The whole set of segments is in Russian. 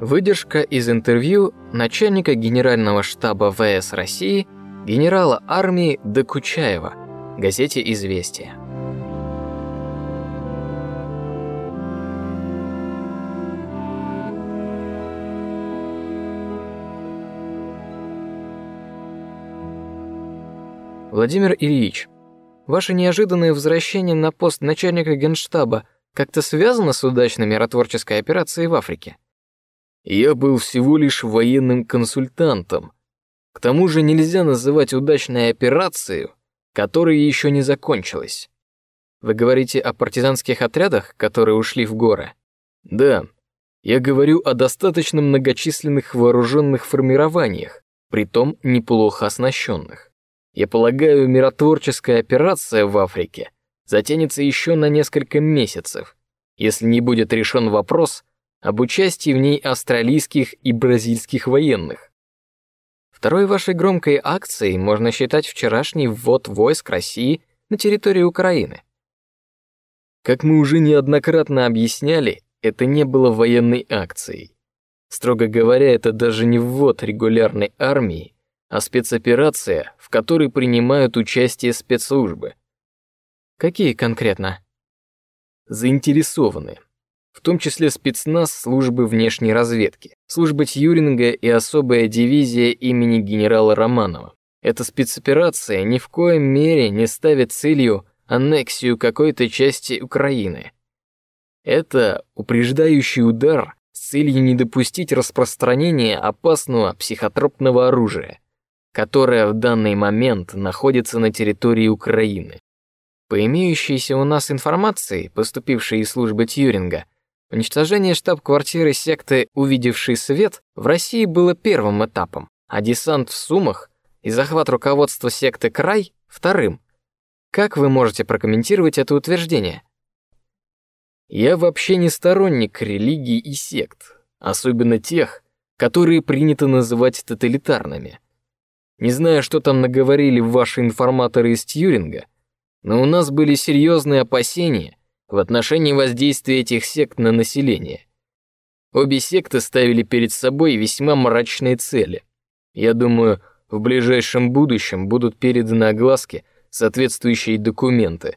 Выдержка из интервью начальника генерального штаба ВС России генерала армии Докучаева газете «Известия». Владимир Ильич, ваше неожиданное возвращение на пост начальника генштаба как-то связано с удачной миротворческой операцией в Африке? Я был всего лишь военным консультантом. К тому же нельзя называть удачной операцию, которая еще не закончилась. Вы говорите о партизанских отрядах, которые ушли в горы? Да. Я говорю о достаточно многочисленных вооруженных формированиях, притом неплохо оснащенных. Я полагаю, миротворческая операция в Африке затянется еще на несколько месяцев, если не будет решен вопрос об участии в ней австралийских и бразильских военных. Второй вашей громкой акцией можно считать вчерашний ввод войск России на территорию Украины. Как мы уже неоднократно объясняли, это не было военной акцией. Строго говоря, это даже не ввод регулярной армии, а спецоперация, в которой принимают участие спецслужбы. Какие конкретно? Заинтересованы в том числе спецназ службы внешней разведки, служба Тьюринга и особая дивизия имени генерала Романова. Эта спецоперация ни в коем мере не ставит целью аннексию какой-то части Украины. Это упреждающий удар с целью не допустить распространения опасного психотропного оружия, которое в данный момент находится на территории Украины. По имеющейся у нас информации, поступившей из службы Тьюринга, Уничтожение штаб-квартиры секты «Увидевший свет» в России было первым этапом, а десант в Сумах и захват руководства секты «Край» — вторым. Как вы можете прокомментировать это утверждение? Я вообще не сторонник религий и сект, особенно тех, которые принято называть тоталитарными. Не знаю, что там наговорили ваши информаторы из Тьюринга, но у нас были серьезные опасения, в отношении воздействия этих сект на население. Обе секты ставили перед собой весьма мрачные цели. Я думаю, в ближайшем будущем будут переданы огласке соответствующие документы,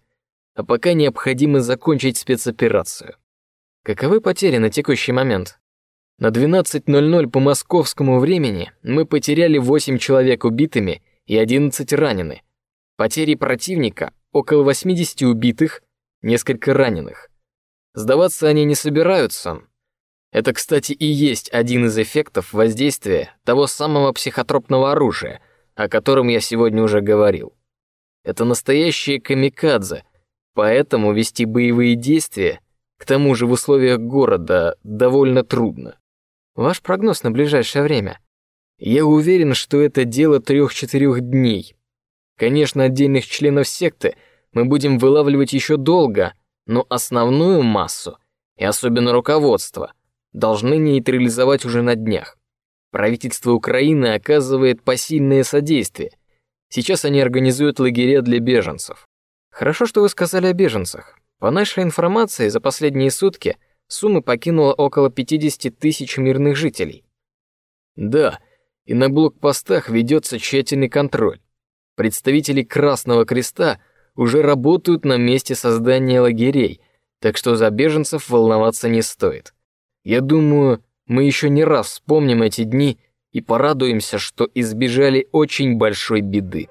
а пока необходимо закончить спецоперацию. Каковы потери на текущий момент? На 12:00 по московскому времени мы потеряли 8 человек убитыми и 11 ранены. Потери противника около 80 убитых несколько раненых. Сдаваться они не собираются. Это, кстати, и есть один из эффектов воздействия того самого психотропного оружия, о котором я сегодня уже говорил. Это настоящие камикадзе, поэтому вести боевые действия, к тому же в условиях города, довольно трудно. Ваш прогноз на ближайшее время? Я уверен, что это дело трех-четырех дней. Конечно, отдельных членов секты — мы будем вылавливать еще долго, но основную массу, и особенно руководство, должны нейтрализовать уже на днях. Правительство Украины оказывает посильное содействие. Сейчас они организуют лагеря для беженцев. Хорошо, что вы сказали о беженцах. По нашей информации, за последние сутки Сумы покинуло около 50 тысяч мирных жителей. Да, и на блокпостах ведется тщательный контроль. Представители Красного Креста – уже работают на месте создания лагерей, так что за беженцев волноваться не стоит. Я думаю, мы еще не раз вспомним эти дни и порадуемся, что избежали очень большой беды.